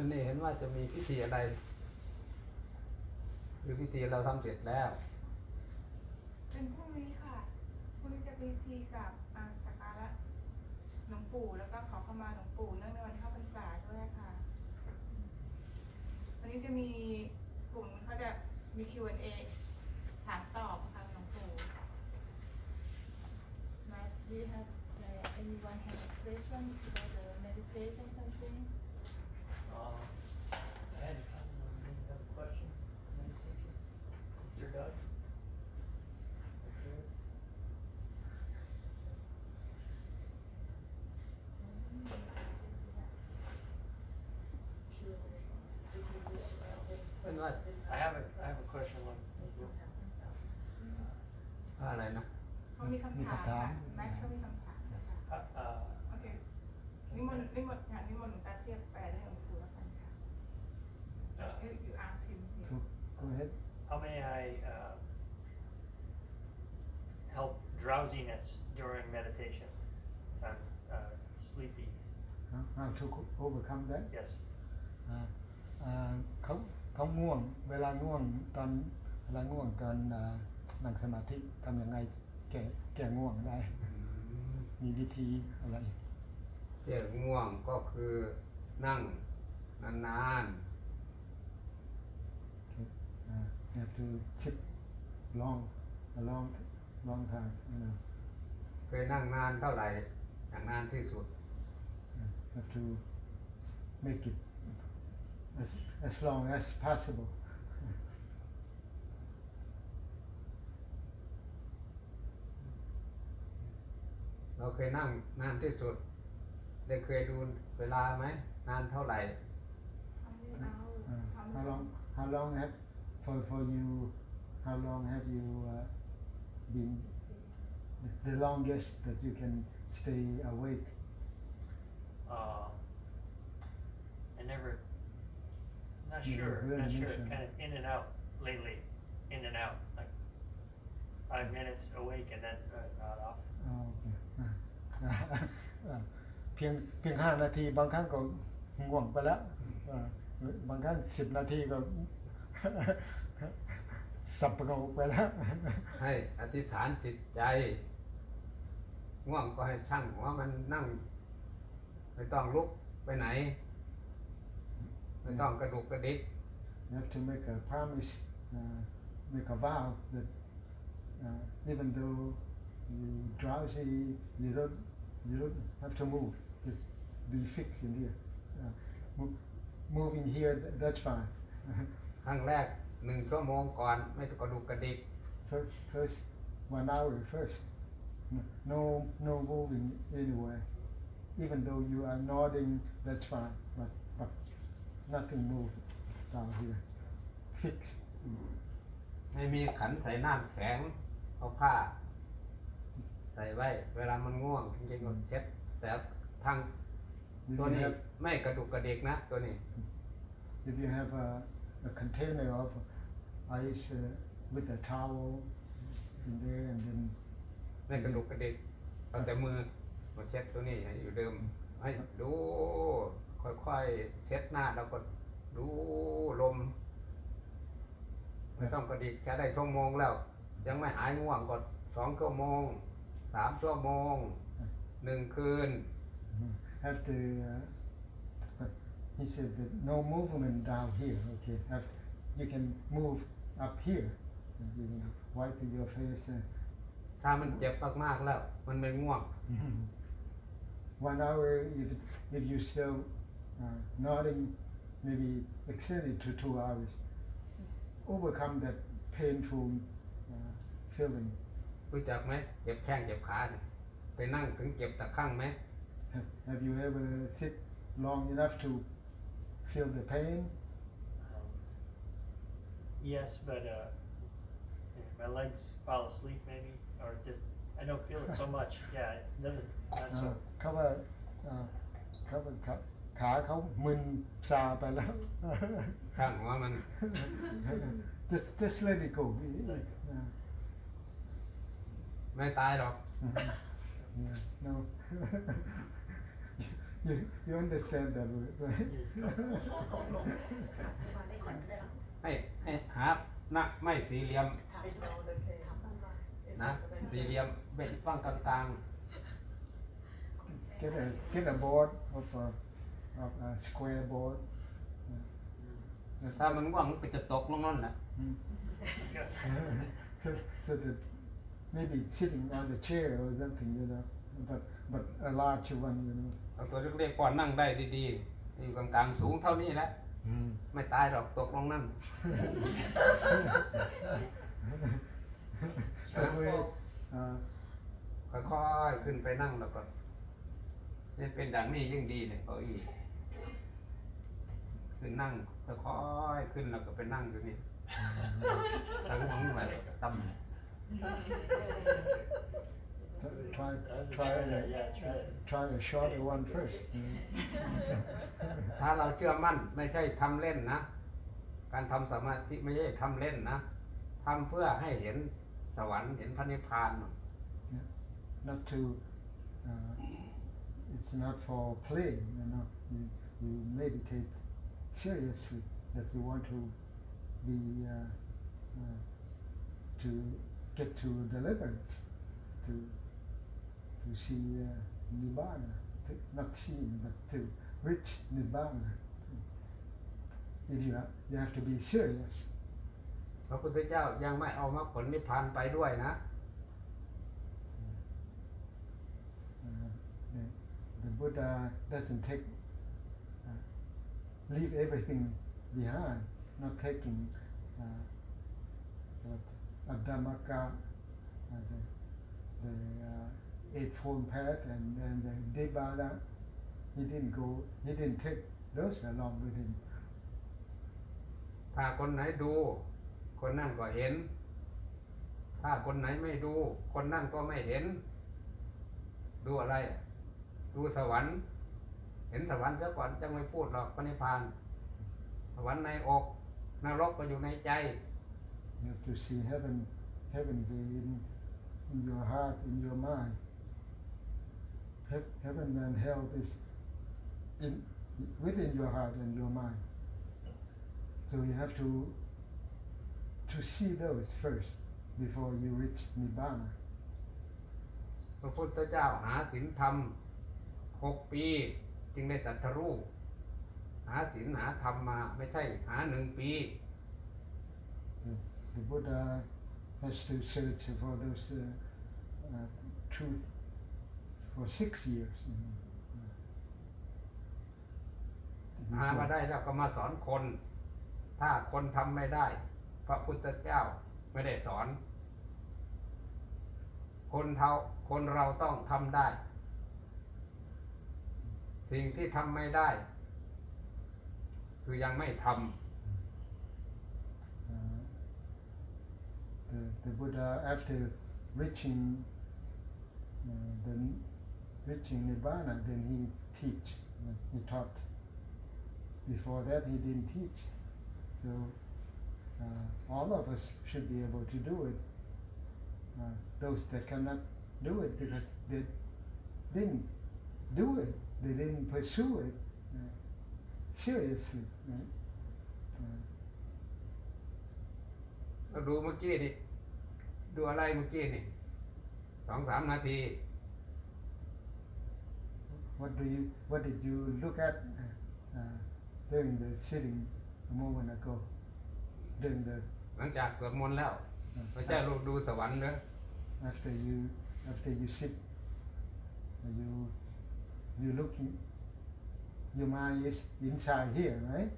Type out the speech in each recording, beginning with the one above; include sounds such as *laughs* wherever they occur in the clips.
อันนี้เห็นว่าจะมีพิธีอะไร หรือพิธีเราทำเสร็จแล้ว เป็นพรุ่งนี้ค่ะพรุ่งนี้จะมีทีกับอ่าสักการะหลวงปู่แล้วก็ขอเข้ามาหลวงปู่เนื่องในวันเข้าพรรษาด้วยค่ะ วันนี้จะมีกลุ่มเขาจะมี Q&A ถามตอบค่ะหลวงปู่ Matt, do you have uh, anyone have a question for the meditation something? Um, drowsiness during meditation? If I'm, uh, sleepy, How, how to co- overcome that? yes. อ่าอ่าเขาเขาง่วงเวลาง่วงตอนเวลาง่วงตอนอ่านั่งสมาธิทำยังไงแก้แก้ง่วงได้ มีวิธีอะไรเจ็บง่วงก็คือนั่งนานอ่า you have to sit long a long long time you know ๆเคยนั่งนานเท่าไหร่อย่างนานที่สุด you have to make it as as long as possible เราเคยนั่งนานที่สุด ได้เคยดูเวลาไหม นานเท่าไหร่ How many hours? Uh, How how many- long? How long have for for you? How long have you uh, been the, the longest that you can stay awake? Uh, I never, not You sure, never not really sure, mentioned. kind of in and out lately, in and out, like five minutes awake and then uh, not off. อ๋อโอเคอ่ะ*laughs* อ่ะเพียงเพียงห้านาทีบางครั้งก็ง่วงไปแล้วอ่ะบางครั้งสิบนาทีก็ *laughs* สับประงกไปแล้ว ให้อธิษฐานจิตใจ ง่วงก็ให้ช่างหัวมันนั่ง ไม่ต้องลุกไปไหน ไม่ต้องกระดุกกระดิก You have to make a promise, uh, make a vow that uh, even though you drowsy, you don't you don't have to move. Just be fixed in here. Uh, mo- moving here, th- that's fine. ครั้งแรก หนึ่งชั่วโมงก่อนไม่ต้องกระดุกกระดิก first, first one hour first. No, no, no moving anywhere. Even though you are nodding, that's fine. But, but nothing move down here. Fixed. ให้มีขันใส่น้ำแข็งเอาผ้า ใส่ไว้ เวลามันง่วงจริงๆก็เช็ด แต่ทาง If ตัว you นี้ have ไม่กระดุกกระดิกนะ ตัวนี้ if you have a, a container of ice uh, with a towel in there and then ไม่กระดุกกระดิกเอาแต่มือมาเช็ดตัวนี้ให้อยู่เดิมให้ดูค่อยๆเช็ดหน้าแล้วก็ดูลมไม่ต้องกระดิกแค่ได้ชั่วโมงแล้ว ยังไม่หายง่วงก็สองชั่วโมงสามชั่วโมงหนึ่งคืน mhm, have to uh, but he said that no movement down here okay have, you can move up here and you can wipe your face uh, ถ้ามันเจ็บมากๆแล้ว มันไม่ง่วง *laughs* one hour if if you still uh, nodding maybe extend it to two hours overcome that painful uh, feeling รู้จักไหมเจ็บแข้งเจ็บขาเนี่ยไปนั่งถึงเจ็บตะข้างไหม have, have you ever sit long enough to feel the pain Um, yes, but uh, yeah, my legs fall asleep maybe, or just I don't feel it so *laughs* much. Yeah, it doesn't. Not เอ่อ so. เขาว่าเอ่อเขาว่าขาขาเขามึนซาไปแล้ว ช่างหัวมัน *laughs* *laughs* just just let it go Like, uh, ไม่ตายหรอก yeah, no you you understand that word, right? ให้ให้หาหน้าไม่สี่เหลี่ยมนะสี่เหลี่ยมเป็นฟังกลาง get a get a board of a of a square board. ๆถ้ามันว่างมันก็จะตกลงนั่นแหละ Mm. so so that maybe sitting on the chair or something, you know, but but a large one, you know. เอาตัวเล็กๆก่อนนั่งได้ดีๆอยู่กลางๆสูงเท่านี้แหละ Mm. ไม่ตายหรอกตกลงนั่น that way, uh, ค่อยๆขึ้นไปนั่งแล้วก็นี่เป็นอย่างนี้ยิ่งดีเนี่ยเก้าอี้ขึ้นนั่งค่อยๆขึ้นแล้วก็ไปนั่งอยู่นี่ตั้งหัวไหลตั้ม so try I try understand that, a, yeah, try it. try a shorter one first. you know. ถ้าเราเชื่อมั่นไม่ใช่ทำเล่นนะ การทำสมาธิไม่ใช่ทำเล่นนะทำเพื่อให้เห็นสวรรค์เห็นพระนิพพาน not to uh, it's not for play you know you, you meditate seriously that you want to be uh, uh, to get to deliverance to to see uh, nibbana to, not seeing but to reach nibbana if you have, you have to be serious พระพุทธเจ้ายังไม่เอามรรคผลนิพพานไปด้วยนะ Uh, the, the Buddha doesn't take, uh, leave everything behind, not taking uh, that Abdhamaka, uh, the, the uh, Eightfold Path and, and the Nibbana. He didn't go, he didn't take those along with him. ถ้าคนไหนดู คนนั่นก็เห็น ถ้าคนไหนไม่ดู คนนั่นก็ไม่เห็น ดูอะไร ดูสวรรค์ เห็นสวรรค์ซะก่อนจะไม่พูดหรอกพระนิพพานสวรรค์ในอกนรกก็อยู่ในใจ You have to see heaven, heaven in, in your heart, in your mind. Heav- heaven and hell is in within your heart and your mind. So you have to to see those first before you reach nibbana. พระพุทธเจ้าหาศีลธรรมหกปี จึงได้ตรัสรู้หาศีลหาธรรมมา ไม่ใช่หาหนึ่งปี The, the Buddha has to search for those uh, uh, truth for six years. you know, uh, หามา before- ได้แล้วก็มาสอนคน ถ้าคนทำไม่ได้ พระพุทธเจ้าไม่ได้สอน คนเทาคนเราต้องทำได้ สิ่งที่ทำไม่ได้ คือยังไม่ท Uh, the, the Buddha, after reaching uh, the n- reaching nirvana, then he teach, uh, he taught. Before that, he didn't teach. So uh, all of us should be able to do it. Uh, those that cannot do it because they didn't do it, they didn't pursue it uh, seriously. Right? Uh, ำเราดูเมื่อกี้นี่ ดูอะไรเมื่อกี้นี่ สองสามนาที What do you? What did you look at uh, uh, during the sitting a moment ago? During the หลังจากสวดมนต์แล้ว uh, พระเจ้าลูกดูสวรรค์เนอะ after you after you sit, uh, you you looking. Your mind is inside here, right?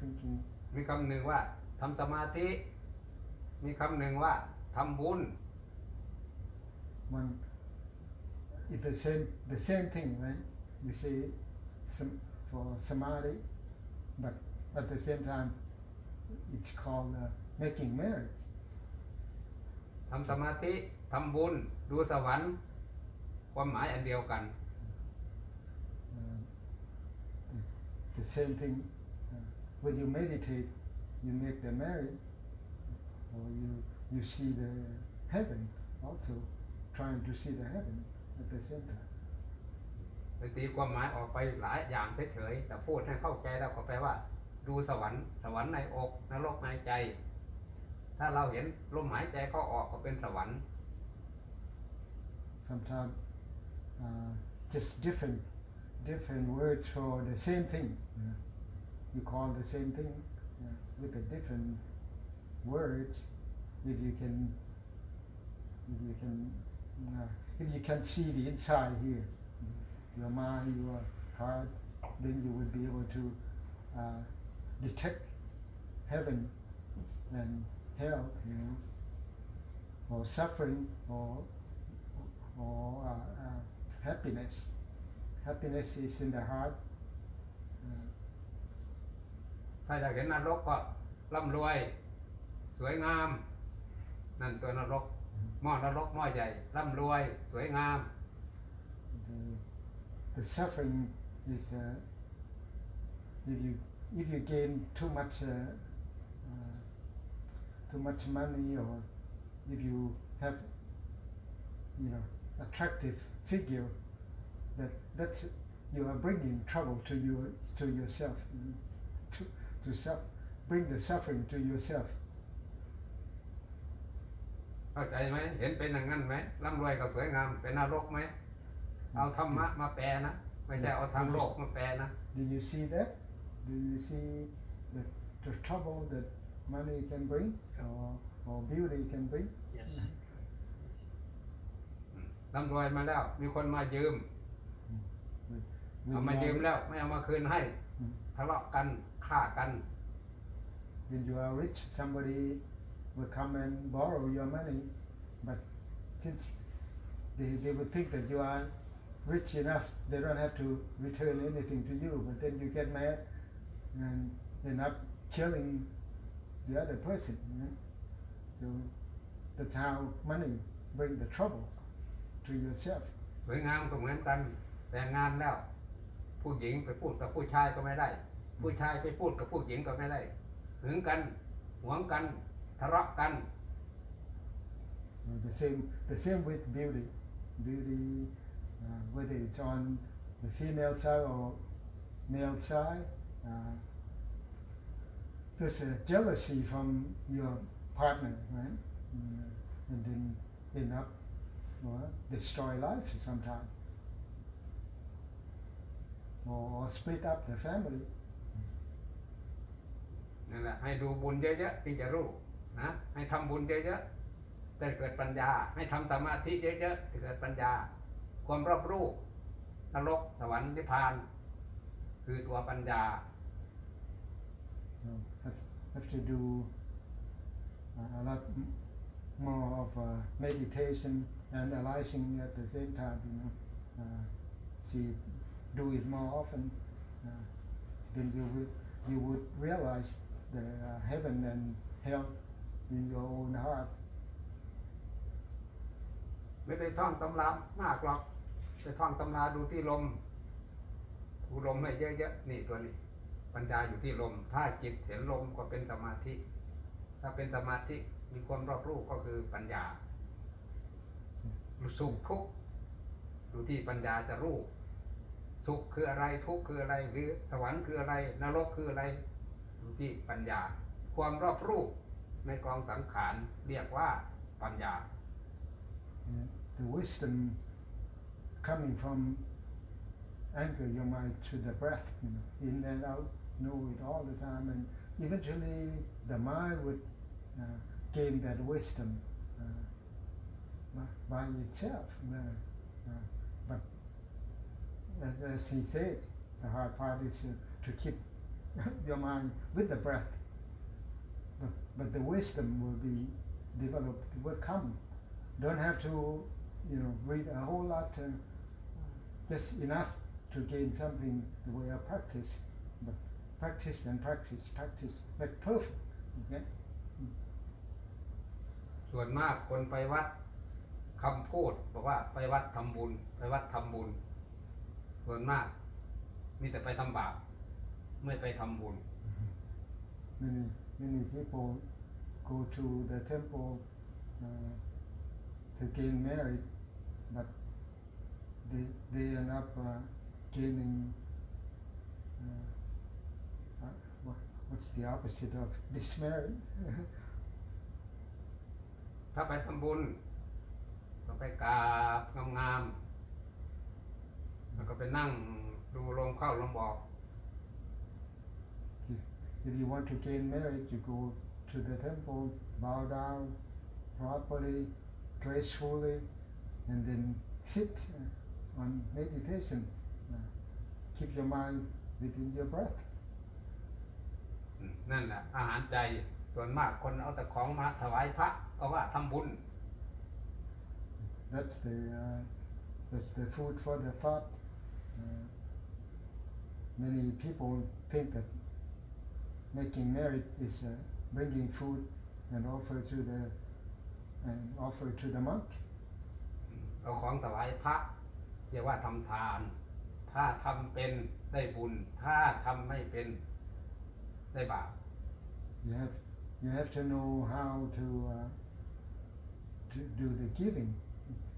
Thinking. มีคำหนึ่งว่าทำสมาธิ มีคำหนึ่งว่าทำบุญ One. It's the same the same thing, right? We say some for samadhi, but at the same time, it's called uh, making marriage. ทำสมาธิ ทำบุญ ดูสวรรค์ ความหมายอันเดียวกัน Uh, the, the same thing uh, when you meditate you make the marriage or you you see the heaven also trying to see the heaven at the same time ไปตีความหมายออกไปหลายอย่างเฉยๆแต่พูดให้เข้าใจแล้วก็แปลว่า ดูสวรรค์สวรรค์ในอกนรกในใจ ถ้าเราเห็นลมหายใจเข้าออกก็เป็นสวรรค์ sometimes uh, just different different words for the same thing. you know. You call the same thing uh, with a different words. If you can, if you can, uh, if you can see the inside here, your mind, your heart, then you will be able to uh, detect heaven and hell, you know, or suffering, or or uh, uh, happiness. Happiness is in the heart. Uh, ถ้าอยากเห็นนรกก็ร่ำรวย สวยงาม นั่นตัวนรก หม้อนรกหม้อใหญ่ร่ำรวย สวยงาม the, the suffering is uh, if you if you gain too much uh, uh, too much money or if you have you know attractive figure that that's you are bringing trouble to your to yourself you know, to to self bring the suffering to yourself เข้าใจไหมเห็นเป็นอย่างนั้นไหมร่ำรวยกับสวยงามเป็นนรกไหมเอาธรรมะมาแปลนะไม่ใช่เอาทางโลกมาแปลนะ Do you see that? Do you see the, the trouble that money can bring or, or beauty can bring? Yes. ร่ำรวยมาแล้วมีคนมายืม When เอามา you ยืม are- แล้วไม่เอามาคืนให้ Mm. ทะเลาะกันฆ่ากัน when you are rich, somebody will come and borrow your money, but since they, they would think that you are rich enough, they don't have to return anything to you, but then you get mad and end up killing the other person. you know. So that's how money bring the trouble to yourself. สวยงามก็เหมือนกันแต่งงานแล้ว ผู้หญิงไปพูดกับผู้ชายก็ไม่ได้ ผู้ชายไปพูดกับผู้หญิงก็ไม่ได้หึงกันหวงกัน ทะเลาะกัน Uh, the same, the same with beauty. Beauty, uh, whether it's on the female side or male side, uh, there's a jealousy from your partner, right? Mm, and then end up, well, destroy life sometimes, or, or split up the family. นั่นแหละให้ดูบุญเยอะๆที่จะรู้ นะให้ทำบุญเยอะๆจะเกิดปัญญา ให้ทำสมาธิเยอะๆจะเกิดปัญญา ความรอบรู้นรกสวรรค์นิพพาน คือตัวปัญญา have, have to do a lot more of uh, meditation, analyzing at the same time, you know. Uh, see, do it more often, uh, then you will, you would realize the uh, heaven and hell in your own heart. ไม่ได้ท่องตำรามากหรอกไปท่องตำราดูที่ลมดูลมให้เยอะๆนี่ตัวนี้ ปัญญาอยู่ที่ลม ถ้าจิตเห็นลมก็เป็นสมาธิ ถ้าเป็นสมาธิมีความรอบรู้ก็คือปัญญาสุขทุกข์ดูที่ปัญญาจะรู้สุขคืออะไรทุกข์คืออะไรหรือสวรรค์คืออะไร นรกคืออะไรดูที่ปัญญา ความรอบรู้ ในกองสังขารเรียกว่าปัญญา the wisdom coming from anchor your mind to the breath, you know, in and out, know it all the time, and eventually the mind would uh, gain that wisdom uh, by, itself. Uh, but as, as he said, the hard part is uh, to keep your mind with the breath. But, but the wisdom will be developed, will come don't have to, you know, read a whole lot, uh, just enough to gain something the way of practice. But practice and practice, practice, make perfect. Okay? ส่วนมากคนไปวัดคำพูดบอกว่าไปวัดทำบุญ ไปวัดทำบุญ ส่วนมาก มีแต่ไปทำบาปไม่ไปทำบุญ Many, many people go to the temple uh, to gain merit, but they, they end up uh, gaining. Uh, uh, what, what's the opposite of dismarried? ถ้าไปทำบุญก็ไปกราบงามๆแล้วก็ไปนั่งดูลมเข้าลมออก if, if you want to gain merit, you go to the temple, bow down properly, gracefully, and then sit uh, on meditation. Uh, keep your mind within your breath. อืมนั่นแหละอาหารใจส่วนมากคนเอาแต่ของมาถวายพระก็ว่าทำบุญ That's the uh, that's the food for the thought. Uh, many people think that making merit is uh, bringing food and offer to the and offer to the monk. เอาของถวายพระเรียกว่าทำทาน ถ้าทำเป็นได้บุญ ถ้าทำไม่เป็นได้บาป You have you have to know how to uh, to do the giving,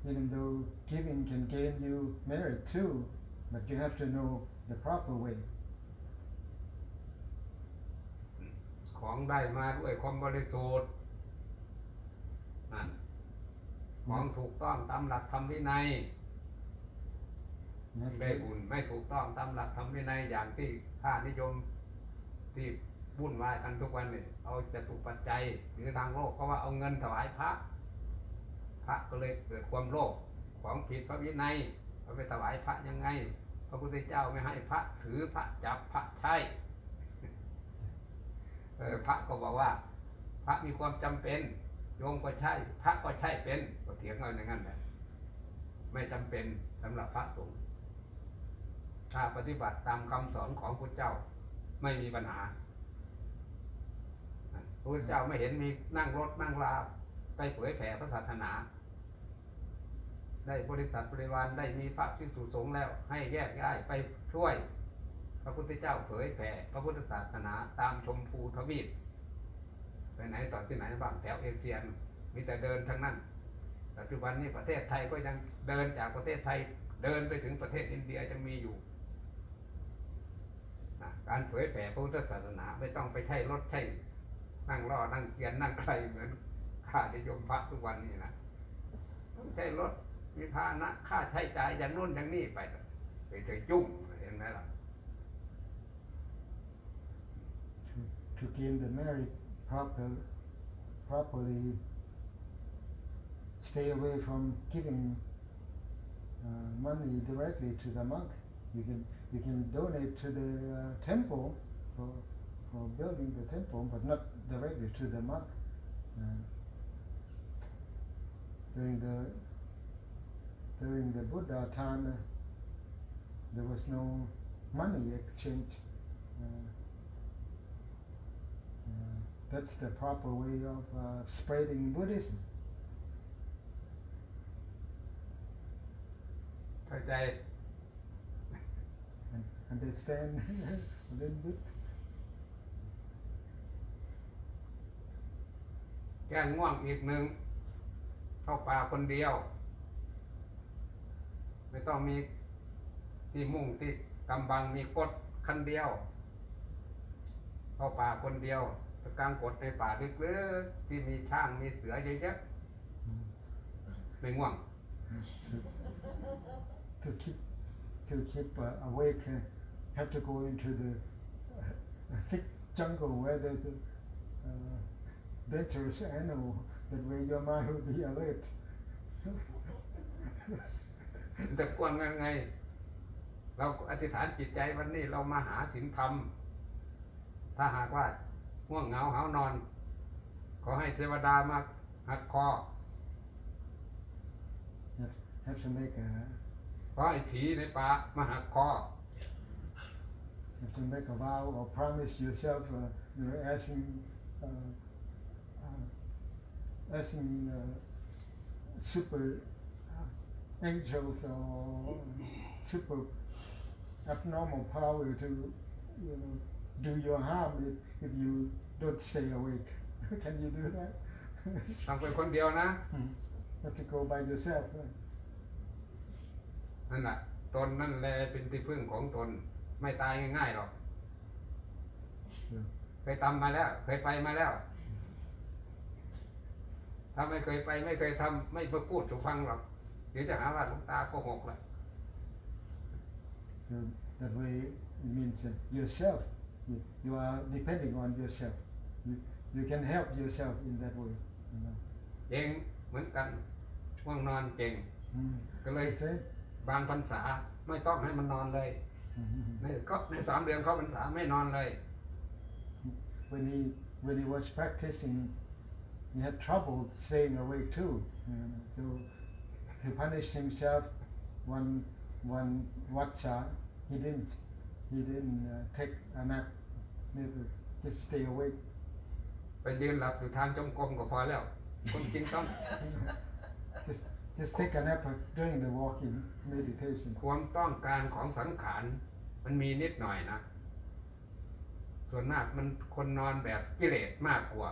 even though giving can gain you merit too, but you have to know the proper way. ของได้มาด้วยความบริสุทธิ์นั่นของถูกต้องตามหลักธรรมวินัย You have ได้ to, บุญไม่ถูกต้องตามหลักธรรมวินัยอย่างที่ข้านิยมที่วุ่นวายกันทุกวันนี่เอาจตุปัจจัยหรือทางโลกก็ว่าเอาเงินถวายพระ พระก็เลยเกิดความโลภของผิดพระวินัยเอาไปถวายพระยังไง พระพุทธเจ้าไม่ให้พระถือพระจับพระใช้เออ พระก็บอกว่า พระมีความจำเป็นโยมก็ใช่ พระก็ใช่เป็นก็เถียงกันอย่างนั้นแหละไม่จำเป็นสำหรับพระสงฆ์ถ้าปฏิบัติตามคำสอนของพระเจ้าไม่มีปัญหาพระเจ้าไม่เห็นมีนั่งรถนั่งลาไปเผยแผ่พระศาสนา ได้บริษัทบริวารได้มีพระที่สุสงแล้ว ให้แยกย้ายไปช่วย พระพุทธเจ้าเผยแผ่พระพุทธศาสนาตามชมพูทวีปไปไหนต่อที่ไหนบ้างแถวเอเชียมีแต่เดินทั้งนั้น ปัจจุบันนี้ประเทศไทยก็ยังเดินจากประเทศไทยเดินไปถึงประเทศอินเดียยังมีอยู่การเผยแผ่พระพุทธศาสนาไม่ต้องไปใช้รถใช้นั่งล่อนั่งเกียนนั่งใครเหมือนข้านิยมพระทุกวันนี้นะต้องใช้รถมีพานะค่าใช้จ่ายอย่างนู้นอย่างนี้ไปไปเฉยจุ้งเห็นไหมล่ะ to, gain the merit proper, properly, stay away from giving uh, money directly to the monk. You can you can donate to the uh, temple for for building the temple, but not directly to the monk. Uh, during the during the Buddha time, uh, there was no money exchange. Uh, that's the proper way of uh, spreading Buddhism. เข้าใจ And understand a little bit. แก้ง่วงอีกหนึ่งเข้าป่าคนเดียว ไม่ต้องมีที่มุ่งที่กำบังมีกฎคันเดียว เข้าป่าคนเดียวไป กลางกฎในป่าลึกๆที่มีช้างมีเสือเยอะ Mm. ๆไม่ง่วง to keep to keep uh, awake, uh, have to go into the uh, thick jungle where there's a uh, dangerous animal. That way your mind will be alert. จะกวนกันไง เราอธิษฐานจิตใจวันนี้เรามาหาศีลธรรม ถ้าหากว่า ง่วงเหงาหานอน ขอให้เทวดามาหักคอ have, have to make a ขอให้ผีในป่ามาหักคอ have to make a vow or promise yourself. Uh, you're asking uh, uh, asking uh, super uh, angels or super abnormal power to you know do your harm if, if you don't stay awake. Can you do that? ต้องเป็นคนเดียวนะ have to go by yourself. uh. นั่นแหละตนนั่นแหละเป็นที่พึ่งของตนไม่ตายง่ายๆหรอก Yeah. เคยทำมาแล้ว เคยไปมาแล้ว ถ้าไม่เคยไปไม่เคยทำไม่พูดถูกฟังหรอกเดี๋ยวจะหาว่าหลวงตาโกหกละ So that way it means that yourself, you, you are depending on yourself. You, you can help yourself in that way. You know. เองเหมือนกันว่างนอนเก่ง Mm. ก็เลย The same. บางพรรษาไม่ต้องให้มันนอนเลย Mhm. ในก็ในสามเดือนเข้าพรรษาไม่นอนเลย When he when he was practicing, he had trouble staying awake too. you know. So to punish himself, one one watcha, he didn't he didn't uh, take a nap. Never just stay awake. ไปยืนหลับอยู่ทางจงกรมก็พอแล้วคนจริงต้อง just just take a nap during the walking meditation. ความต้องการของสังขารมันมีนิดหน่อยนะ ส่วนมากมันคนนอนแบบกิเลสมากกว่า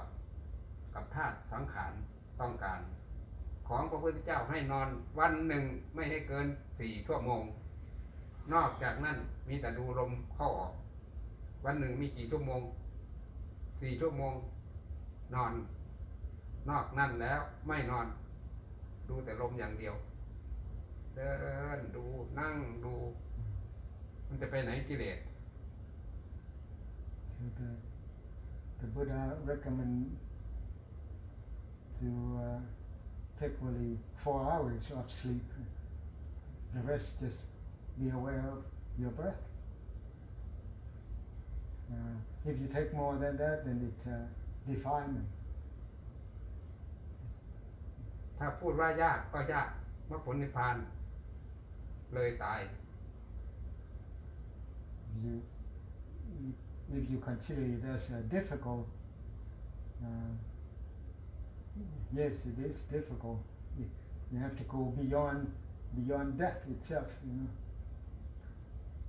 กับธาตุสังขารต้องการ ของพระพุทธเจ้าให้นอนวันหนึ่งไม่ให้เกินสี่ชั่วโมง นอกจากนั้นมีแต่ดูลมเข้าออก วันหนึ่งมีกี่ชั่วโมงสี่ชั่วโมงนอน นอกนั่นแล้วไม่นอน ดูแต่ลมอย่างเดียว เดินดูนั่งดู มันจะไปไหนกิเลส So the, the Buddha recommend to uh, take only four hours of sleep. The rest just be aware of your breath. Uh, if you take more than that, then it's uh, defilement. ถ้าพูดว่ายากก็ยากมรรคผลนิพพาน เลยตาย If you, if you consider it as uh, difficult, uh, yes, it is difficult. You- You have to go beyond beyond death itself. You know,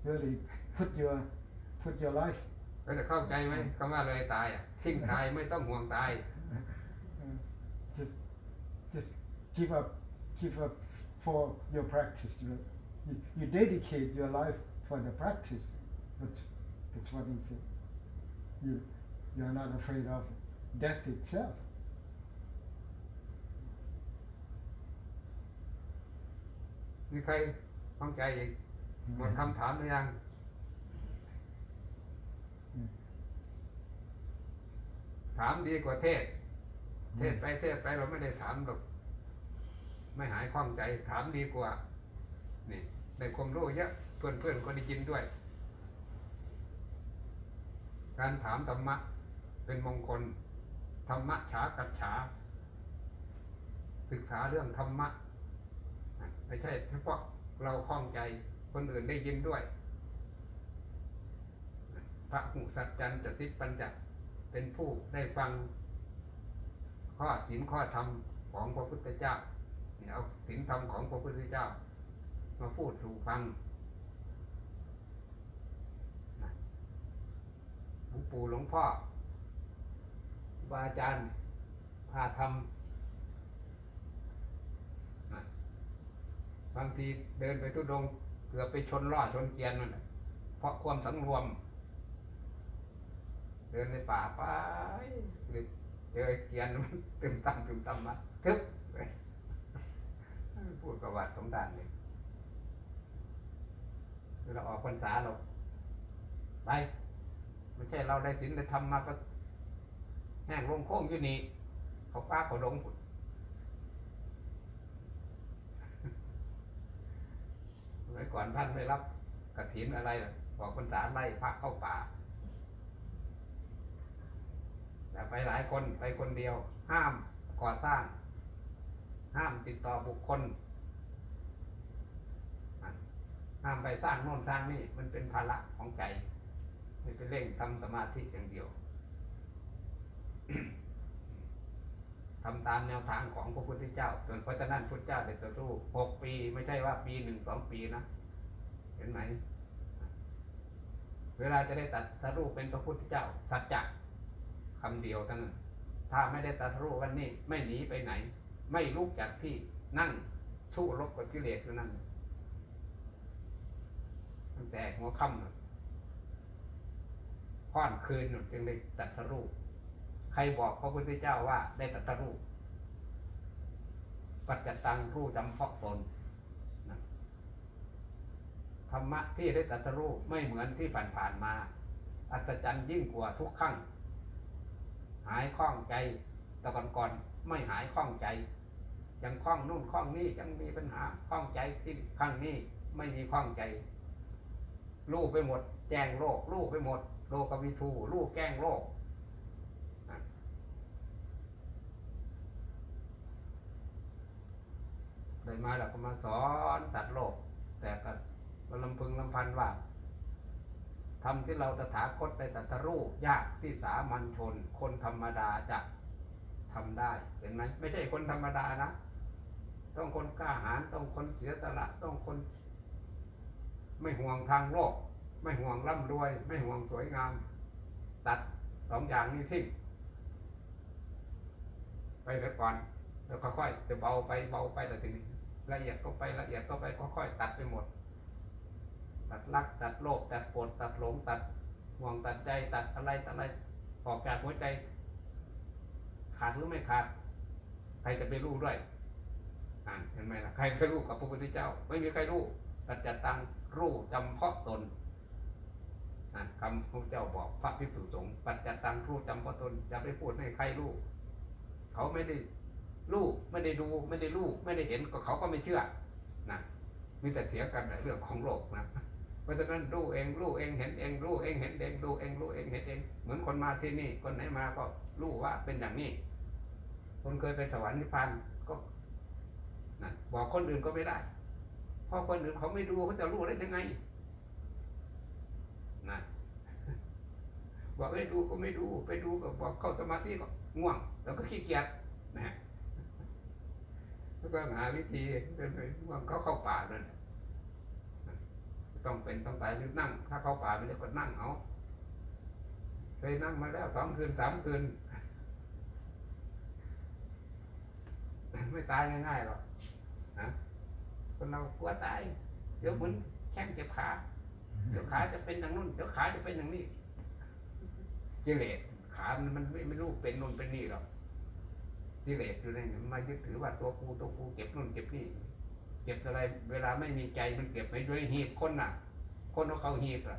really put your put your life. ก็จะเข้าใจไหมคำว่าเลยตายอะทิ้งตายไม่ต้องห่วงตาย Uh, just just give up give up for your practice. You, you, you dedicate your life for the practice. That's that's what he said. You you are not afraid of death itself. มีใครข้องใจอีก หมดคำถามหรือยังอืมถามดีกว่าเทศ เทศไปเทศไปเราไม่ได้ถามหรอกไม่หายข้องใจ ถามดีกว่า นี่ได้ความรู้เยอะเพื่อนเพื่อนๆก็ได้ยินด้วย การถามธรรมะ เป็นมงคล ธรรมะฉากัจฉา ศึกษาเรื่องธรรมะนะไม่ใช่เฉพาะเราข้องใจ คนอื่นได้ยินด้วย พระหุสัจจันจะสิปัญจักเป็นผู้ได้ฟัง ข้อศีลข้อธรรมของพระพุทธเจ้าเนี่ยเอาศีลธรรมของพระพุทธเจ้า มาพูดสู่ฟังหลวงปู่หลวงพ่อบาอาจารย์พาทำบางทีเดินไปทุดง เกือบไปชนล่อชนเกียนนั่นแหละเพราะความสังรวม เดินในป่าไปเจอเกียนมันตึมตั้มตึมตั้มมาทึบพูดประวัติของด่านเลยคือเราออกพรรษาเราไปไม่ใช่เราได้ศีลได้ทำมาก็แห้งลงโค้งอยู่นี่เขาป้าเขาลงผุด สมัยก่อนท่านไม่รับกระถินอะไรหรอกออกพรรษาไล่พระเข้าป่าแต่ไปหลายคนไปคนเดียว ห้ามก่อสร้าง ห้ามติดต่อบุคคล ห้ามไปสร้างโน่นสร้างนี่มันเป็นภาระของใจให้ไปเร่งทำสมาธิอย่างเดียว ทำตามแนวทางของพระพุทธเจ้าส่วนเพราะฉะนั้นพุทธเจ้าได้ตรัสรู้หกปีไม่ใช่ว่าปีหนึ่งสองปีนะ เห็นไหม เวลาจะได้ตัดสรู้เป็นพระพุทธเจ้า สัจจะคำเดียวเท่านั้นถ้าไม่ได้ตรัสรู้วันนี้ไม่หนีไปไหน ไม่ลุกจากที่นั่งสู้รบกับกิเลสนั่นตั้งแต่หัวค่ำค่อนคืนน่ะจึงได้ตัดรูป ใครบอกพระพุทธเจ้าว่าได้ตรัดรูปปัจจตังรู้จำเพาะตนนะธรรมะที่ได้ตรัดรูปไม่เหมือนที่ผ่านๆมา อัศจรรย์ยิ่งกว่าทุกขั้งหายคล่องใจแต่ก่อนๆไม่หายคล่องใจยังคล่องนู่นคล่องนี่ยังมีปัญหาคล่องใจที่ข้างนี้ไม่มีคล่องใจลูกไปหมด แจ้งโลกลูกไปหมด โลกวิทูลูกแกล้งโลกนะ เลยมาแล้วก็มาสอนสัตว์โลก แต่ก็ลำพึงลำพันว่าทำที่เราตถาคตไปตรัสรู้ยากที่สามัญชน คนธรรมดาจะทำได้เห็นไหมไม่ใช่คนธรรมดานะ ต้องคนกล้าหาญต้องคนเสียสละต้องคน ไม่ห่วงทางโลก ไม่ห่วงร่ำรวย ไม่ห่วงสวยงาม ตัดสองอย่างนี้ทิ้งไปเสียก่อน แล้วค่อยๆจะเบาไปเบาไปแต่ทีนี้ ละเอียดก็ไปละเอียดก็ไปค่อยๆตัดไปหมด ตัดรักตัดโลภตัดโกรธตัดหลงตัดห่วงตัดใจตัดอะไรตัดอะไรออกจากหัวใจ ขาดหรือไม่ขาด ใครจะไปรู้ด้วยอ่านเห็นไหมล่ะใครไปรู้กับพระพุทธเจ้า ไม่มีใครรู้ตัดจะตังรู้จำเพาะตนนะคำพระเจ้าบอกพระภิกษุสงฆ์ปัจจตังรู้จำเพาะตนอย่าไปพูดให้ใครรู้ เขาไม่ได้ รู้ไม่ได้ดูไม่ได้รู้ไม่ได้เห็นก็เขาก็ไม่เชื่อนะมีแต่เถียกันในเรื่องของโลกนะเพราะฉะนั้นรู้เองรู้เองเห็นเองรู้เองเห็นเองรู้เองรู้เองเห็นเอง เหมือนคนมาที่นี่คนไหนมาก็รู้ว่าเป็นอย่างนี้ คนเคยไปสวรรค์นิพพานก็นะบอกคนอื่นก็ไม่ได้เพราะคนอื่นเขาไม่ดูเขาจะรู้ได้ยังไงนะบอกให้ดูก็ไม่ดูไปดูก็บอกเข้าสมาธิก็ง่วง แล้วก็ขี้เกียจนะ แล้วก็หาวิธีเป็นไปง่วงเขาเข้าป่านั่นต้องเป็นต้องตายหรือนั่ง ถ้าเข้าป่าไม่ได้ก็นั่งเอาเคยนั่งมาแล้วสองคืนสามคืน ไม่ตายง่ายๆหรอกนะคนเรากลัวตายเดี๋ยวเหมือนแข้งเจ็บขาเดี๋ยวขาจะเป็นอย่างนู้นเดี๋ยวขาจะเป็นอย่างนี้กิเลสขามันมันไม่ไม่รู้เป็นนู่นเป็นนี่หรอก กิเลสอยู่ในนั้มายึดถือว่าตัวกูตัวกูเก็บนู่นเก็บนี่เก็บอะไร เวลาไม่มีใจมันเก็บไว้ด้วยหีบคนน่ะ คนเอาเขาหีบอะ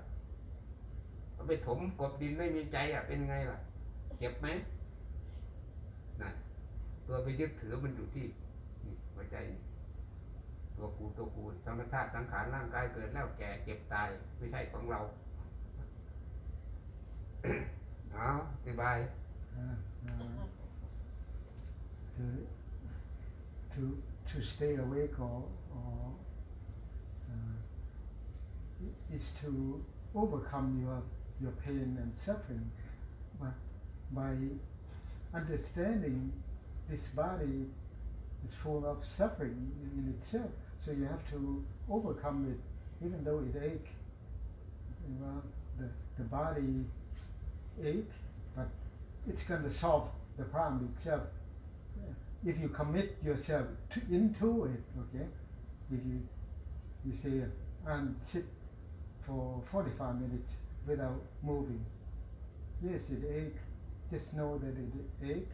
เอาไปถมกบดินไม่มีใจอะเป็นไงล่ะ เก็บไหมน่ะตัวไปยึดถือมันอยู่ที่หัวใจ ตัวกูตัวกูธรรมชาติสังขารร่างกายเกิดแล้วแก่เจ็บตายไม่ใช่ของเราเอาอธิบาย uh, to to stay awake or or uh, is to overcome your your pain and suffering. But by understanding this body is full of suffering in, itself so you have to overcome it even though it ache. Know, the the body ache but it's going to solve the problem itself if you commit yourself to, into it okay? If you you say and sit for 45 minutes without moving. Yes it ache. Just know that it ache.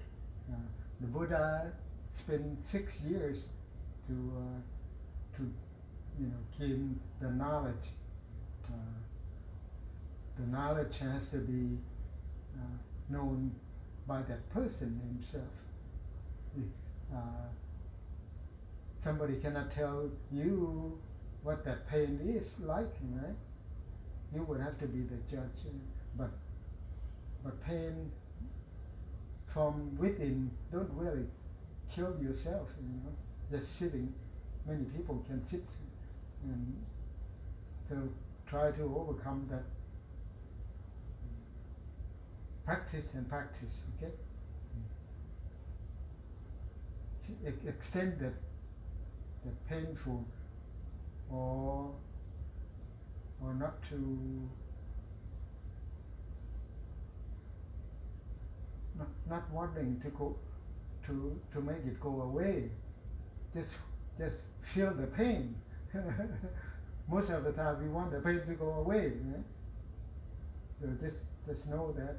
Uh, the buddha spent six years to uh, to you know gain the knowledge. Uh, the knowledge has to be uh, known by that person himself. Uh, somebody cannot tell you what that pain is like, right? You would have to be the judge, uh, but but pain from within don't really kill yourself, you know. Just sitting, many people can sit, and so try to overcome that practice and practice, okay? Extend that, that painful or or not to not, not wanting to go to to make it go away. Just just feel the pain. *laughs* most of the time we want the pain to go away. So just just know that.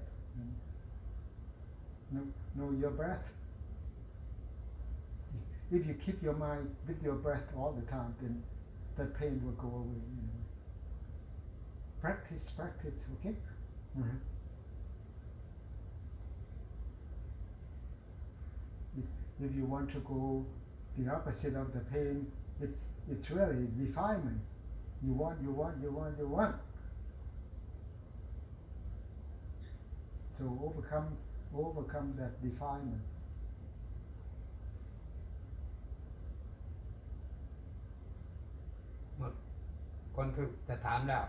Know, know your breath. If you keep your mind with your breath all the time, then that pain will go away. You know. Practice, practice, okay? Uh-huh. If, if you want to go the opposite of the pain, it's it's really defilement. You want, you want, you want, you want. So overcome overcome that defilement. คนคือจะถามแล้ว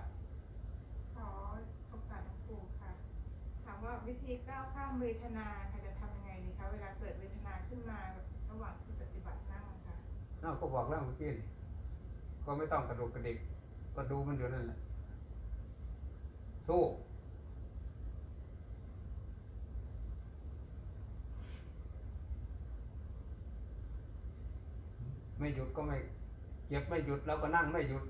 ขอปรึกษาหลวงปู่ค่ะ ถามว่าวิธีก้าวข้ามเวทนาค่ะจะทำยังไงดีคะเวลาเกิดเวทนาขึ้นมาระหว่างที่ปฏิบัตินั่งค่ะเราก็บอกแล้วเมื่อกี้นี่ก็ไม่ต้องกระดูกกระดิกก็ดูมันอยู่นั่นแหละสู้ไม่หยุดก็ไม่เจ็บไม่หยุดเราก็นั่งไม่หยุด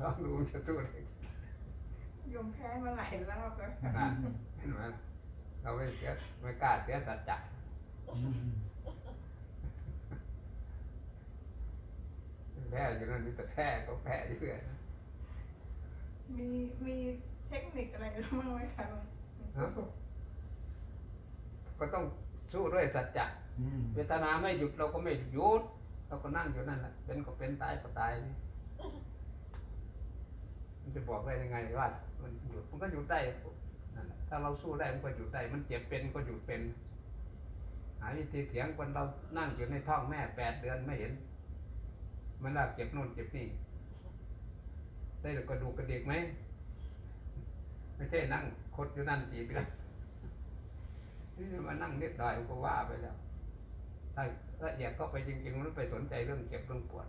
ลองดูมันจะสู้ได้โยมแพ้มาหลายรอบแล้วนั่ค่ะนเห็นไหมเราไม่เสียไม่กล้าเสียสัจจะ Mhm. แพ้อยู่นั่นมีแต่แพ้ก็แพ้อยู่เรื่อยมีมีเทคนิคอะไรบ้างไหมคะหลวงฮะปู่ก็ต้องสู้ด้วยสัจจะ Mhm. เวทนาไม่หยุดเราก็ไม่หยุดเราก็นั่งอยู่นั่นแหละเป็นก็เป็นตายก็ตายนี่ มันจะบอกได้ยังไงว่า มันหยุดมันก็หยุดได้ถ้าเราสู้ได้มันก็หยุดได้ มันเจ็บเป็นก็หยุดเป็น หาวิธีเถียงคนเรานั่งอยู่ในท้องแม่แปดเดือนไม่เห็น มันลากเจ็บนู่นเจ็บนี่ ได้กระดูกกระเดกไหมไม่ใช่นั่งคดอยู่นั่นกี่เดือนนี่มานั่งนิดหน่อยก็ว่าไปแล้วถ้าละเอียดก็ไปจริงๆมันไปสนใจเรื่องเจ็บเรื่องปวด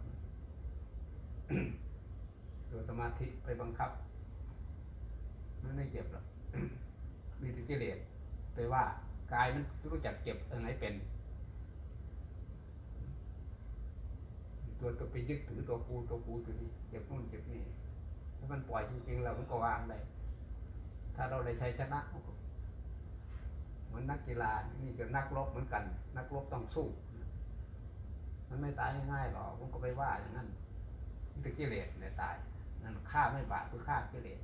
ตัวสมาธิไปบังคับ มันไม่เจ็บหรอกมีแต่กิเลสไปว่ากายมันรู้จักเจ็บตรงไหนเป็น ตัวตัวไปยึดถือตัวกูตัวกูตัวนี้เจ็บนู่นเจ็บนี่ถ้ามันปล่อยจริงๆแล้วมันก็วางได้ถ้าเราได้ชัยชนะเหมือนนักกีฬานี่ก็นักรบเหมือนกัน นักรบต้องสู้ มันไม่ตายง่ายๆหรอกมันก็ไปว่าอย่างนั้นต่กิเลสเนี่ยตาย นั่นฆ่าไม่บาปคือฆ่ากิเลส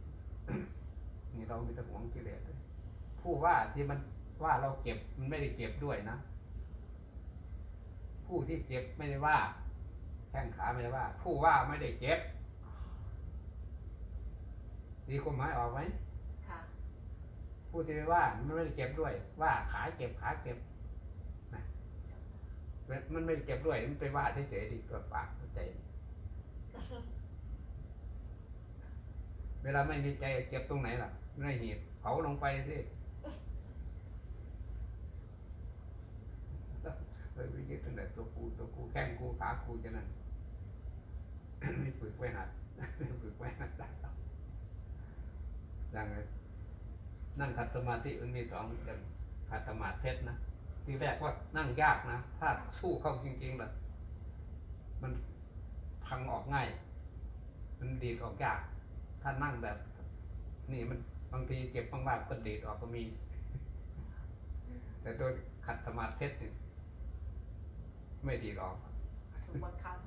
นี่เรามีแต่หวงกิเลสด้วยผู้ว่าที่มันว่าเราเจ็บมันไม่ได้เจ็บด้วยนะ ผู้ที่เจ็บไม่ได้ว่าแข้งขาไม่ได้ว่า ผู้ว่าไม่ได้เจ็บดีความหมายออกไหมค่ะผู้ที่ไปว่ามันไม่ได้เจ็บด้วย ว่าขาเจ็บขาเจ็บนะมันไม่ได้เจ็บด้วยมันไปว่าเฉยๆดิตัวปากตัวใจ เวลาไม่มีใจเจ็บตรงไหนล่ะไม่หีบเผาลงไปสิเลยไปยึดตั้งแต่ตัวกูตัวกูแข้งกูขากูจะนั่นไม่ฝึกไว้หัดไม่ฝึกไว้หัดได้หรอกอย่างไรนั่งขัดสมาธิมันมีสองอย่างขัดสมาธิเพชรนะทีแรกว่านั่งยากนะ ถ้าสู้เข้าจริงๆล่ะมันพังออกง่าย มันดีดออกยาก ถ้านั่งแบบ นี่มันบางทีเจ็บมากๆก็ดีดออกก็มี แต่โดยขัดสมาธิเพชรนี่ไม่ดีดออกถูกบังคับ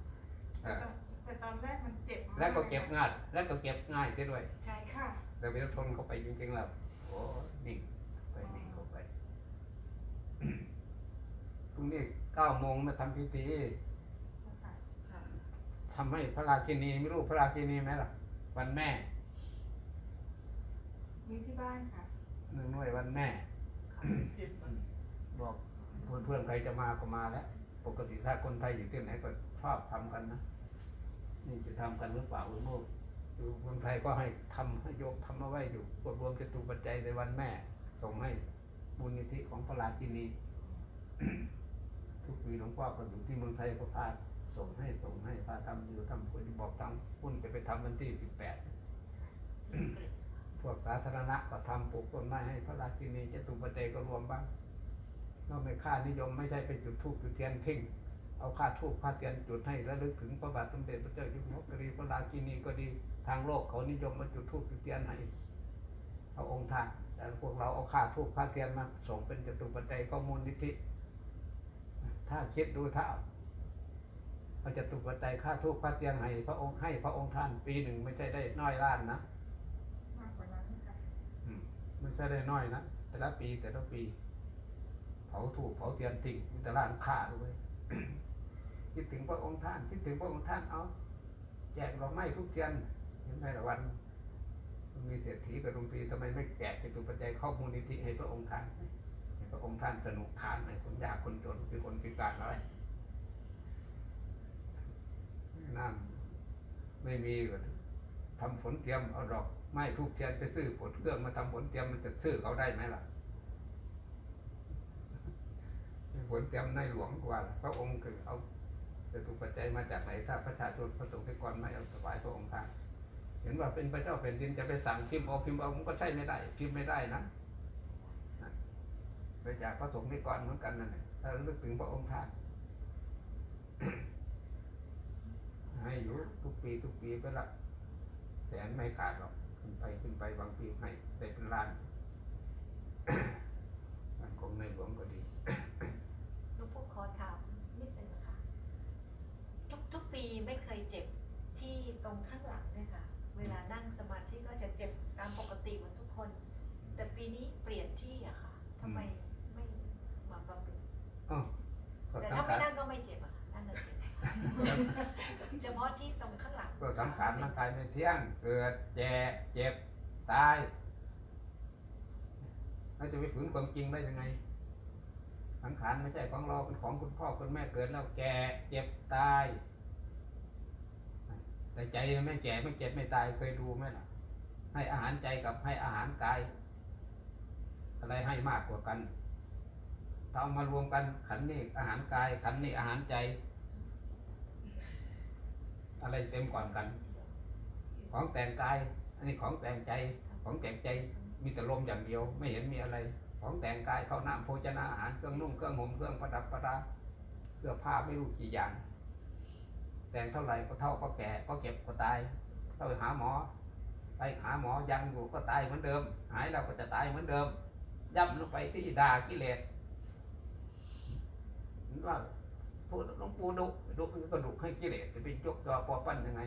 เออแต่ตอนแรกมันเจ็บมากแล้วก็เก็บง่ายแล้วก็เก็บง่ายเสียด้วย ใช่ค่ะค่ะแต่เวลาทนเข้าไปจริงๆแล้วโอ้นิ่งไปนิ่งเข้าไปพรุ่งนี้เก้าโมงมาทำพิธีค่ะค่ะทำให้พระราชินีไม่รู้พระราชินีไหมล่ะ วันแม่มีที่บ้านค่ะหนึ่งหน่วยวันแม่ค่ะบอกเพื่อนๆใครจะมาก็มาแล้ว ปกติถ้าคนไทยอยู่ที่ไหนก็ชอบทำกันนะ นี่จะทำกันหรือเปล่าหรือโมอยู่เมืองไทยก็ให้ทำให้โยกทำเอาไว้อยู่รวบรวมจตุปัจจัยในวันแม่ ส่งให้มูลนิธิของพระราชินี ทุกปีหลวงพ่อก็อยู่ที่เมืองไทยก็พา ส่งให้ส่งให้พาทำอยู่ทำคนบอกทำพุ่นจะไปทำวันที่สิบแปดพวกสาธารณะก็ทำปลูกต้นไม้ให้พระราชินีจตุปัจจัยก็รวมบ้างเราไม่ค่านิยมไม่ใช่เป็นจุดทูบจุดเทียนทิ้งเอาค่าทูบค่าเทียนจุดให้แล้วลึกถึงพระบาทสมเด็จพระเจ้าอยู่หัวกรีพระราชินีก็ดีทางโลกเขานิยมมาจุดทูบจุดเทียนให้พระองค์ท่านแต่พวกเราเอาค่าทูบค่าเทียนมาส่งเป็นจตุปัจจัยข้อมูลนิธิถ้าคิดดูถ้า เอาจตุปัจจัยค่าทูบค่าเทียนให้พระองค์ให้พระองค์ท่านปีหนึ่งไม่ใช่ได้น้อยล้านนะมากกว่านั้นค่ะอืมไม่ใช่ได้น้อยนะแต่ละปีแต่ละปี เผาถูกเผาเทียนทิ้งมีแต่ร้านค้าด้วยคิดถึงพระองค์ท่านคิดถึงพระองค์ท่านเอาแจกดอกไม้ทุกเทียนเห็นไหมละวันมีเศรษฐีกับดวงตรีทำไมไม่แจกเป็นตัวปัจจัยเข้ามูลนิธิให้พระองค์ท่านให้พระองค์ท่านสนุกทานให้คนยากคนจนคือคนพิการอะไร น้ำไม่มีก็ทำฝนเทียมเอาดอกไม้ทุกเทียนไปซื้อฝนเครื่องมาทำฝนเทียมมันจะซื้อเขาได้ไหมล่ะผลจำในหลวงกว่าพระองค์คือเอาจะถูกปัจจัยมาจากไหนถ้าประชาชนประสงค์นิกรไม่เอาถวายพระองค์ท่านเห็นว่าเป็นพระเจ้าแผ่นดินจะไปสั่งพิมพ์เอาพิมพ์เอามันก็ใช่ไม่ได้ พิมพ์ไม่ได้นะไปจากพระสงฆ์นิกรเหมือนกันนั่นแหละถ้าระลึกถึงพระองค์ท่าน ให้อยู่ทุกปีทุกปีไปละแสนไม่ขาดหรอกขึ้นไปขึ้นไปบางปีให้ได้เป็นล้านมันคงในหลวงก็ดีหลวงพ่อขอถามนิดนึงนะคะทุกทุกปีไม่เคยเจ็บที่ตรงข้างหลังเนี่ยค่ะ เวลานั่งสมาธิก็จะเจ็บตามปกติเหมือนทุกคน แต่ปีนี้เปลี่ยนที่อะค่ะทำไมไม่มาบำรุงอ้าวก็แต่สัถ้างไม่ขารนั่งก็ไม่เจ็บอะค่ะนั่งก็ เจ็บเฉพาะที่ตรงข้างหลัง ก็สังขารร่างกายไม่เที่ยง เกิดแก่เจ็บตายเราจะไปฝืนความจริงได้ยังไง สังขารไม่ใช่ของเราเป็นของคุณพ่อคุณแม่เกิดแล้วแก่เจ็บตาย แต่ใจไม่แก่ไม่เจ็บไม่ตายเคยดูไหมล่ะ ให้อาหารใจกับให้อาหารกายอะไรให้มากกว่ากันถ้าเอามารวมกันขันนี่อาหารกายขันนี่อาหารใจ อะไรเต็มก่อนกัน ของแต่งกาย อันนี้ของแต่งใจ ของแต่งใจมีแต่ลมอย่างเดียว ไม่เห็นมีอะไร ของแต่งกายเข้าน้ำโภชนาอาหารเครื่องนุ่งเครื่องห่มเครื่องประดับประดาเสื้อผ้าไม่รู้กี่อย่าง แต่งเท่าไหร่ก็เท่าก็แก่ก็เก็บก็ตายเราไปหาหมอ ไปหาหมอยังอยู่ก็ตายเหมือนเดิม หายแล้วก็จะตายเหมือนเดิมย่ำลงไปที่ด่ากิเลสเห็นว่า พูดหลวงปู่ดุดุก็ดุให้กิเลสจะไปยกจอปอปั้นยังไง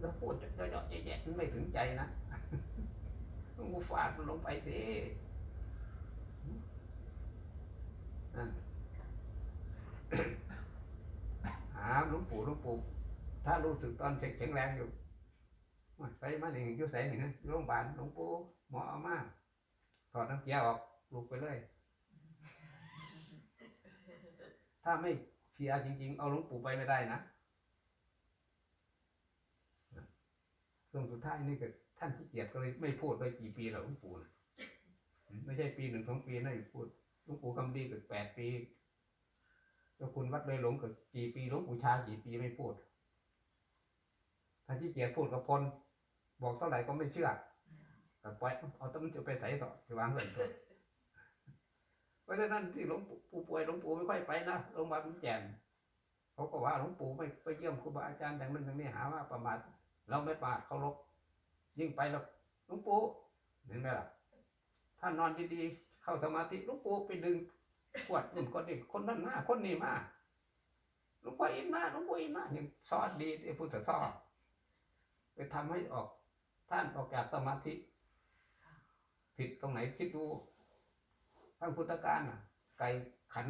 แล้วพูดเยอะๆแยะๆมันไม่ถึงใจนะหลวงปู่ฟาดมันลงไปสิหาหลวงปู่หลวงปู่ถ้ารู้สึกตอนแข็งแรงอยู่ไปมาหนึ่งยู่ใส่หนึ่งนะอยู่โรงพยาบาลหลวงปู่หมอเอามาถอดน้ำเกลือออกลูกไปเลย ถ้าไม่ียจริง ๆ เอาหลวงปู่ไปไม่ได้นะช่วงสุดท้ายนี่ก็ท่านขี้เกียจก็เลยไม่พูดเลยกี่ปีแล้วหลวงปู่นะไม่ใช่ปีหนึ่งสองปีนะอย่าพูดหลวงปู่คำดีก็แปดปีเจ้าคุณวัดเลยหลงกับกี่ปีหลวงปู่ชากี่ปีไม่พูดถ้านที่เกียจพูดกับพลบอกเท่าไหร่ก็ไม่เชื่อแต่ปล่อยเอาต้นจะไปใส่ต่อจะวางเงินตัว เพราะฉะนั้นที่หลวงปู่ป่วยหลวงปู่ไม่ค่อยไปนะโรงพยาบาลมันแจนเขาก็ว่าหลวงปู่ไม่ไปเยี่ยมครูบาอาจารย์อย่างนั้นอย่างนี้หาว่าประมาทเราไม่ประมาทเคารพยิ่งไปแล้วหลวงปู่เห็นไหมล่ะท่านนอนดีๆเข้าสมาธิหลวงปู่ไปดึงขวดนุ่นคนนี้คนนั้นมาคนนี้มาหลวงพ่ออินมาหลวงพ่ออินมาอย่างซอดดีที่พุทธซอดไปทำให้ออกท่านออกจากสมาธิ ผิดตรงไหนคิดดู ทั้งพุทธการน่ะไก่ขัน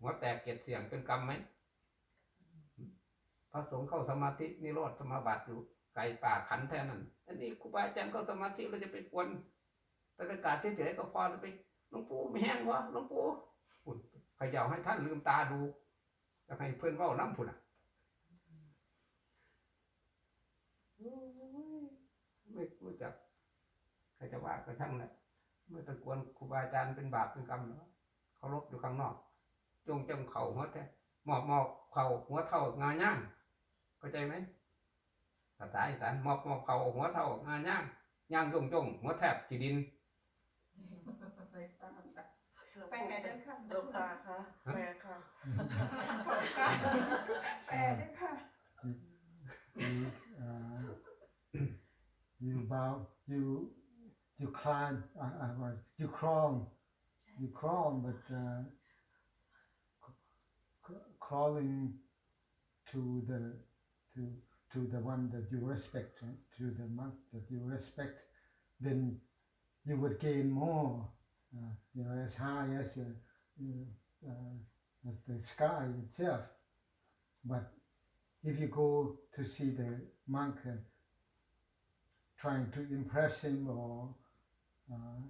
หัวแตกเกียดเสียงเป็นกรรมไหมพระสงฆ์เข้าสมาธินิโรธสมาบัติอยู่ไก่ป่าขันแท่นั้นอันนี้ครูบาอาจารย์เข้าสมาธิเราจะไปกวนไปประกาศเฉยๆก็พอแล้วไปหลวงปู่ไม่แห้งวะหลวงปู่พุ่นเขย่าให้ท่านลืมตาดูจะให้เพื่อนเว่าน้ำพุ่นอะโอ้ยไม่รู้จักใครจะว่าก็ช่างแหละ ไม่ต้องกวนครูบาอาจารย์เป็นบาปเป็นกรรมหรอกเขารบอยู่ข้างนอก จงจงเข่าหัวแท้หมอบหมอบเข่าหัวเท่างาย่างเข้าใจไหมภาษาอีสานหมอบหมอบเข่าหัวเท่างาย่างย่างจงจงหัวแทบขีดินไม่ทราบค่ะหลวงแปลปู่ด้วยค่ะหลวงตาคะแม่ค่ะแปลด้วยค่ะ you uh, you bow you you climb uh, uh, you crawl. You crawl but uh, crawling to the to to the one that you respect uh, to the monk that you respect then you would gain more uh, you know as high as uh, uh, as the sky itself. But if you go to see the monk uh, trying to impress him or uh,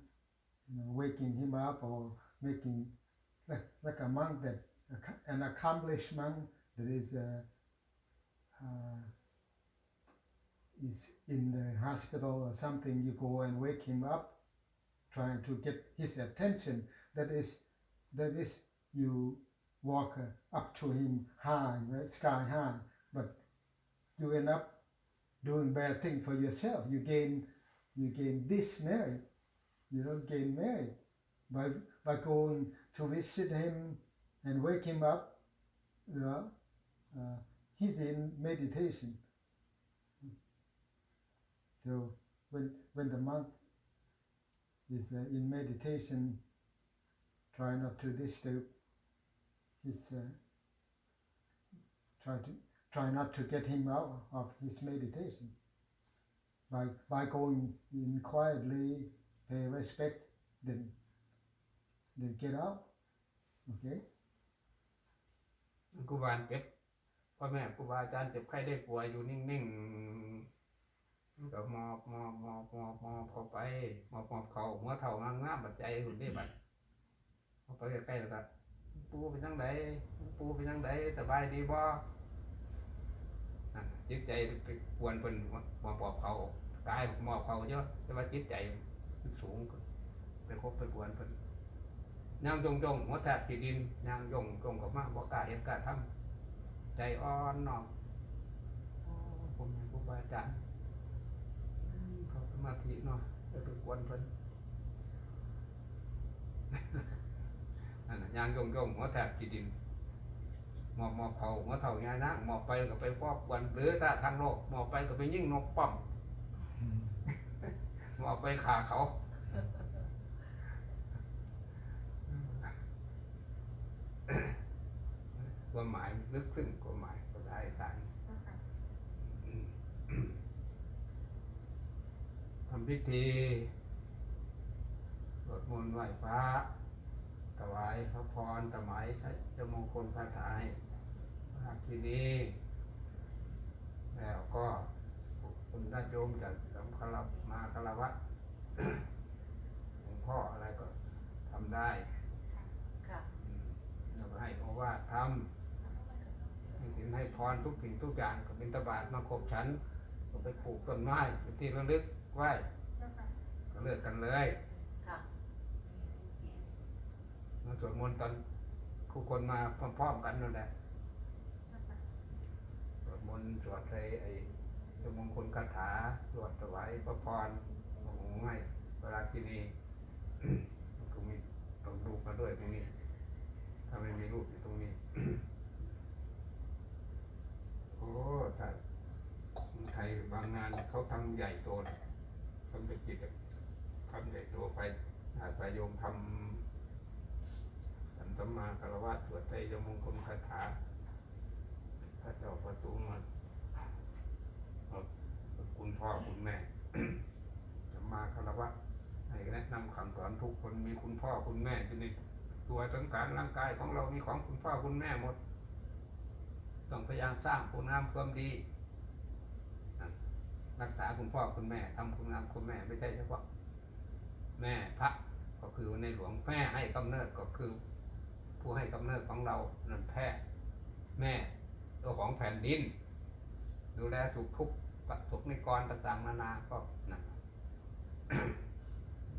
you know, waking him up or making like, like a monk that an accomplished monk that is uh, uh, is in the hospital or something you go and wake him up trying to get his attention that is that is you walk uh, up to him high right sky high but you end up doing bad thing for yourself. You gain you gain this merit. You don't gain merit by by going to visit him and wake him up. You know, uh, he's in meditation. So when when the monk is uh, in meditation, try not to disturb his. Uh, try to try not to get him out of his meditation by by going in quietly pay respect then then get out okay ครูบาเจ็บพ่อแม่ครูบาอาจารย์เจ็บไข้ได้ป่วยอยู่นิ่งๆก็มอบมอบมอบมอบมอบเข้าไปมอบมอบเขาหัวเท่างามงามบัดใจหุ่นได้บัดเอาไปใกล้ๆแล้วก็ปูเป็นจังไดปูเป็นจังไดสบายดีบ่จิตใจไปกวนเพิ่นมอบมอบเขากายมอบเขาเยอะแต่ว่าจิตใจ สูงไปคบไปกวนเพิ่นย่างจงจงหัวแทบจีดินย่างจงจงกับมาบอกกาเห็นกาทำใจอ่อนนอมผมเป็นครูบาอาจารย์เขาสมาธิเนาะจะไปกวนเพิ่นนั่นน่ะย่างจงจงหัวแทบจีดินหมอบหมอบเขาหัวเท่ายายนะหมอบไปก็ไปปอบกวนหรือถ้าทางโลกหมอบไปก็ไปยิ่งนกป้อม หมอบไปขาเขา ความหมายลึกซึ้งความหมายภาษาอีสานทำพิธีสวดมนต์ไหว้พระถวายพระพรถวายใช้เจ้ามงคลคาถาให้พระที่นี้แล้วก็ คุณญาติโยมจากสำคารบมาคารวะหลวงพ่ออะไรก็ทำได้ค่ะอืมแล้วก็ให้โอวาททำให้ถึงให้พรทุกสิ่งทุกอย่างก็เป็นตบาทมาขบฉันก็ไปปลูกต้นไม้เป็นที่ระลึกไว้เจ้าค่ะก็เลิกกันเลยค่ะมาสวดมนต์ตอนคู่คนมาพร้อมๆกันนั่นแหละเจ้าค่ะสวดมนต์สวดไอ้ไอ้ เจ้ามงคลคาถาสวดถวายพระพรโอ้โหง่ายเวลาที่นี่มันก็มีต้องดูมาด้วยตรงนี้ ถ้าไม่มีรูปอยู่ตรงนี้ โอ้ถ้าไทยบางงานเขาทำใหญ่โตนทำเป็นกิจทำใหญ่โตไปอาไปโยมทำสันตมาคารวะสวดใจยมงคลคาถาพระเจ้าประสูงมา คุณพ่อคุณแม่สัมมาคารวะให้แนะนำคำสอนทุกคนมีคุณพ่อคุณแม่อยู่ในตัวสังขารร่างกายของเรามีของคุณพ่อคุณแม่หมด ต้องพยายามสร้างคุณงามความดีรักษาคุณพ่อคุณแม่ทำคุณงามคุณแม่ไม่ใช่เฉพาะแม่พระก็คือในหลวงแม่ให้กำเนิดก็คือ ผู้ให้กำเนิดของเรานั่นแพทย์แม่ตัวของแผ่นดิน ดูแลสุขทุกข์ ปัสุขในกรต่างๆนานาก็นั่น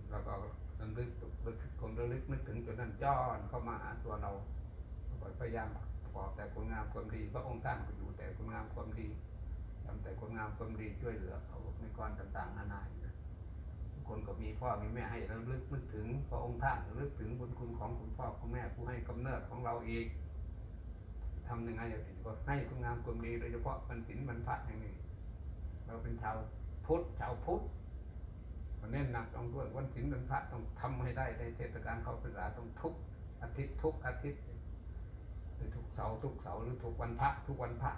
แล้วก็ระลึกระลึกคนระลึกนึกถึงจนนั้นย้อนเข้ามาหาตัวเราก็พยายามประกอบแต่คุณงามความดีพระองค์ท่านก็อยู่แต่คุณงามความดีทำแต่คุณงามความดีช่วยเหลือเขาในกรต่างๆ นานาคนก็มีพ่อมีแม่ให้ระลึกมันถึงพระองค์ท่านระลึกถึงบุญคุณของคุณพ่อคุณแม่ผู้ให้กำเนิดของเราเองทำยังไงอย่างที่ก็ให้คุณงามความดีโดยเฉพาะวันศีลวันพระอย่างนี้ เราเป็นชาวพุทธชาวพุทธก็เน้นหนักตรงด้วยวันศีลวันพระต้องทำให้ได้ในเทศกาลเข้าพรรษาต้องทุกอาทิตย์ทุกอาทิตย์หรือทุกเสาร์ทุกเสาร์หรือทุกวันพระทุกวันพระ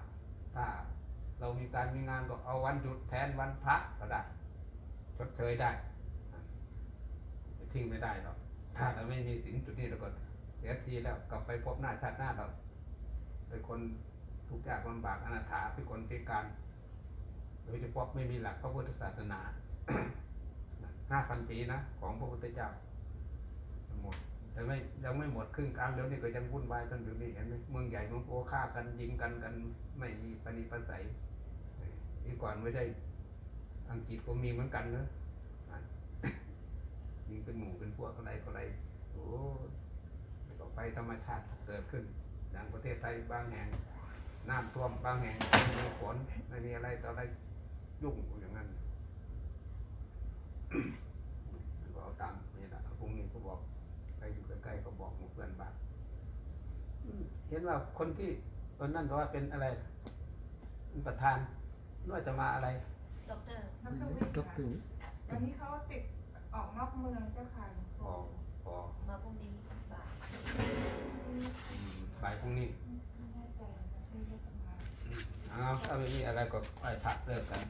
ถ้าเรามีการมีงานก็เอาวันหยุดแทนวันพระก็ได้ชดเชยได้ทิ้งไม่ได้หรอกถ้าเราไม่มีสิ่งจุดนี้เราก็เสียทีแล้วกลับไปพบหน้าชาติหน้าเราเป็นคนทุกข์ยากลำบากอนาถาเป็นคนพิการ โดยเฉพาะไม่มีหลักพระพุทธศาสนาห้าพันปีนะของพระพุทธเจ้าหมดแต่ไม่ยังไม่หมดครึ่งกลางแล้วนี่ก็ยังวุ่นวายกันอยู่นี่เห็นไหมเมืองใหญ่เมืองโตฆ่ากันยิงกันกันไม่มีปณิปสัยนี่ก่อนไม่ใช่อังกฤษก็มีเหมือนกันเนอะอะยิงเป็นหมู่เป็นพวกอะไรก็อะไรโอ้ต่อไปธรรมชาติเกิดขึ้นอย่างประเทศไทยบางแห่งน้ำท่วมบางแห่งม่มีฝนไม่มีอะไรต่ออะไร ยุ่งอยู่อย่างนั้นก็เอาตามนี่แหละพรุ่งนี้ก็บอกไปอยู่ใกล้ๆก็บอกหมู่เพื่อนบ้านอืมเห็นว่าคนที่ตอนนั้นว่าเป็นอะไรเป็นประธานว่าจะมาอะไรดอกเตอรดรวิทย์ดค่ะรตอนนี้เขาติดออกนอกเมืองเจ้าค่ะหลวงพอปู่พอมาพรุ่งนี้บ่ายอืมบ่ายพรุ่งนี้ไม่แน่ใจนะคะที่เรียกกันมาอืมเอาถ้าไม่มีอะไรก็ไปพักเลิกกัน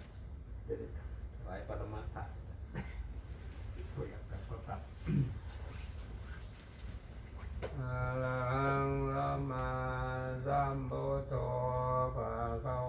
ไหวปรมาถะคุยกับพระพักอะระหังสัมมาสัมพุทโธภะคะว